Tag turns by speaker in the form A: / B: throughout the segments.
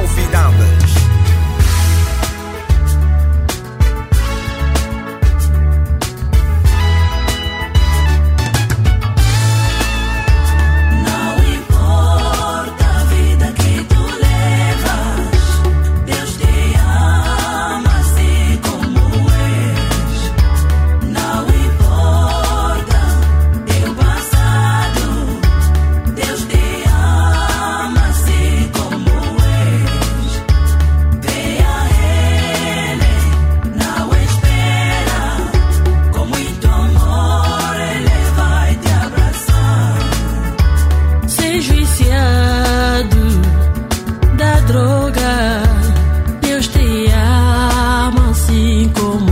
A: Ele cómo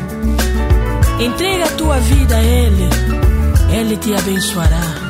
A: Entrega a tua vida a Ele, Ele te abençoará.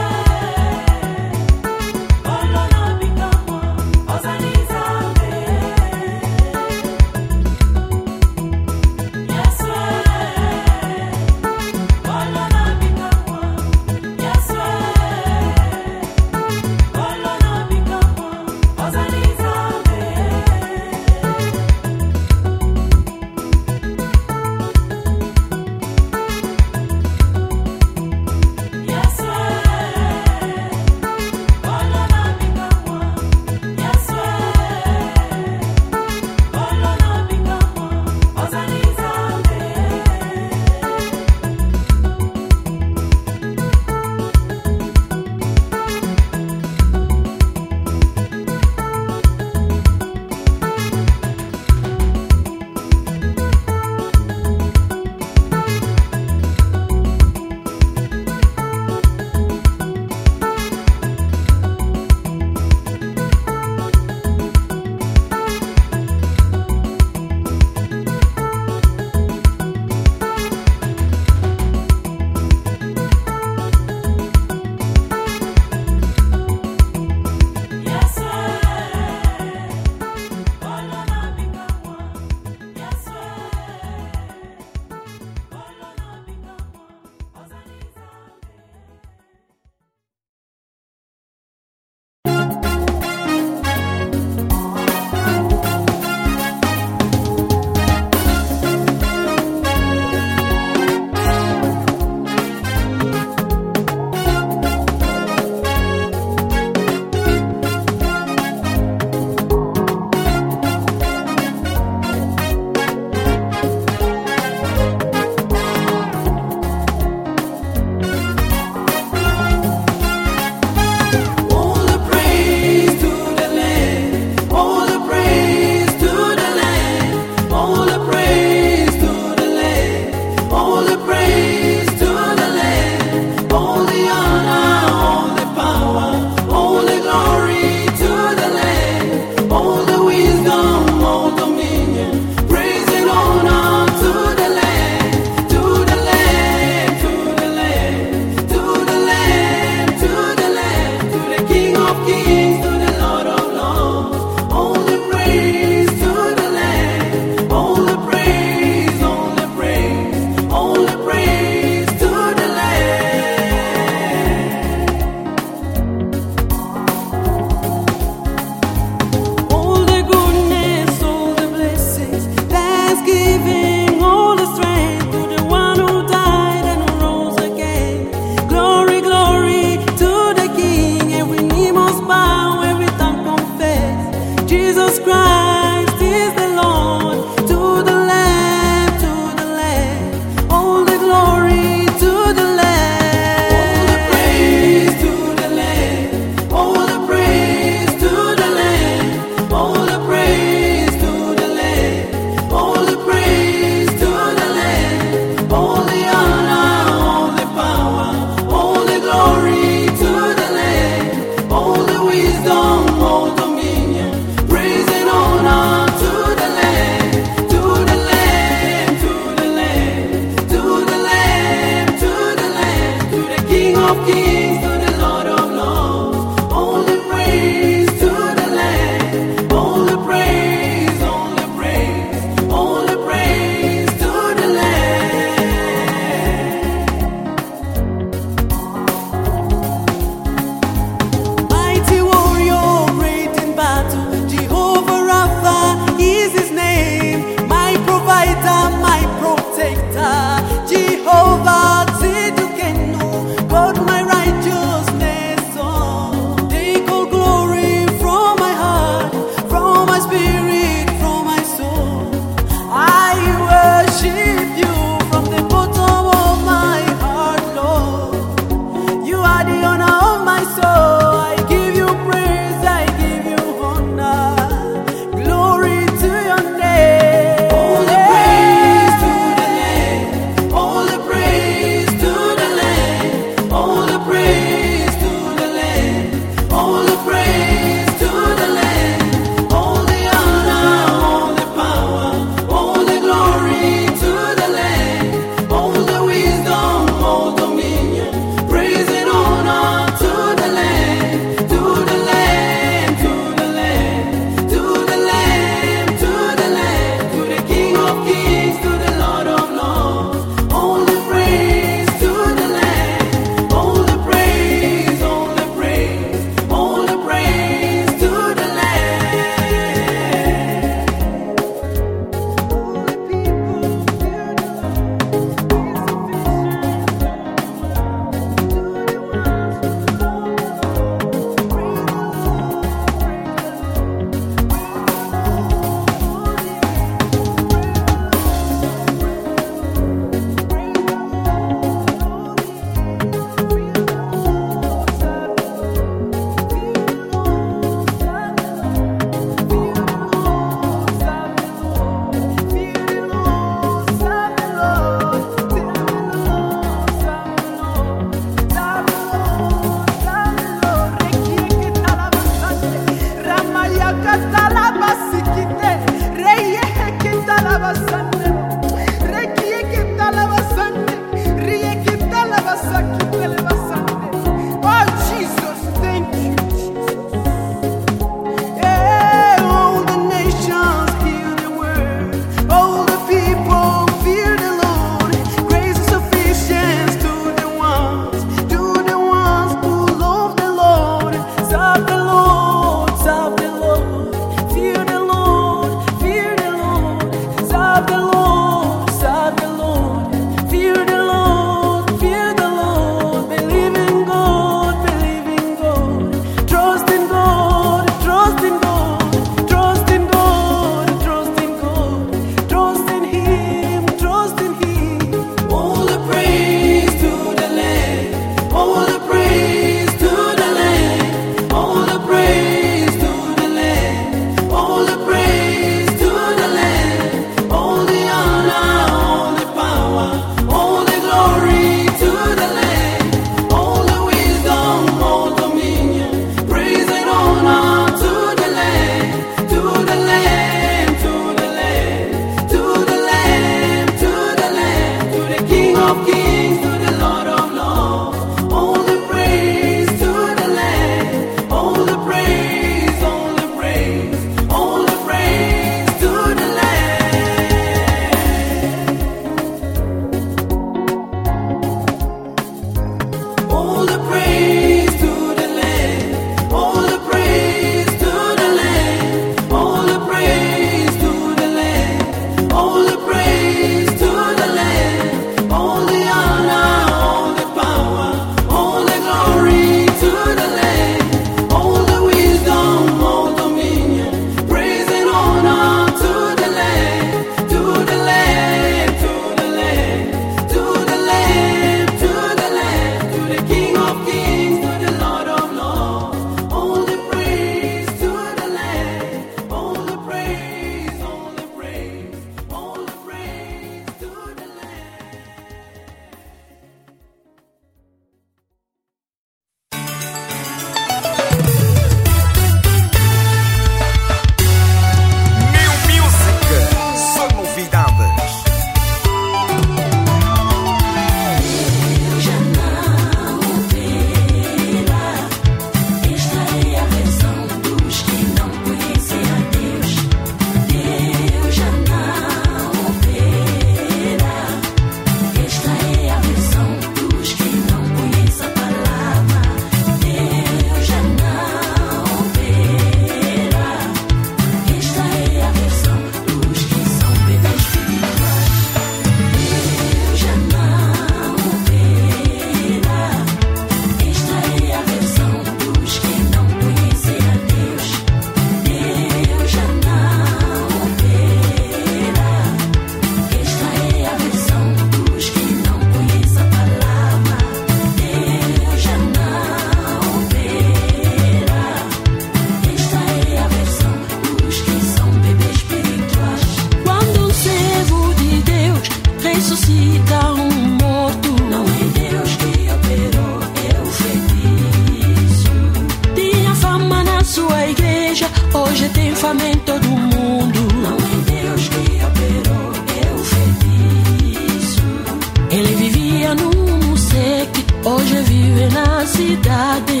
B: viver na
A: cidade.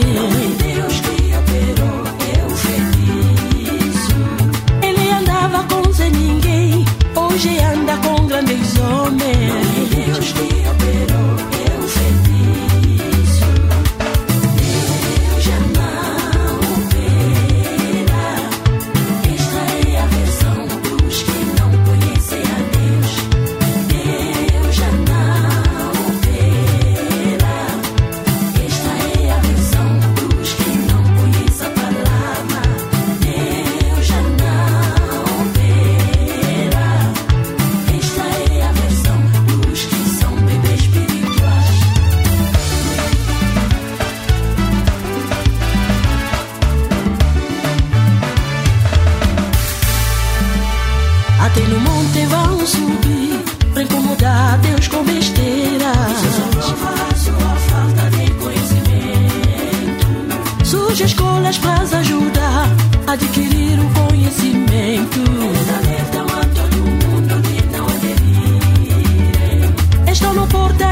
A: Deus que operou feliz. Ele andava com sem ninguém, hoje é temos escolas para ajudar a adquirir o conhecimento. Eles alertam a todo mundo de não aderir. Estão no portão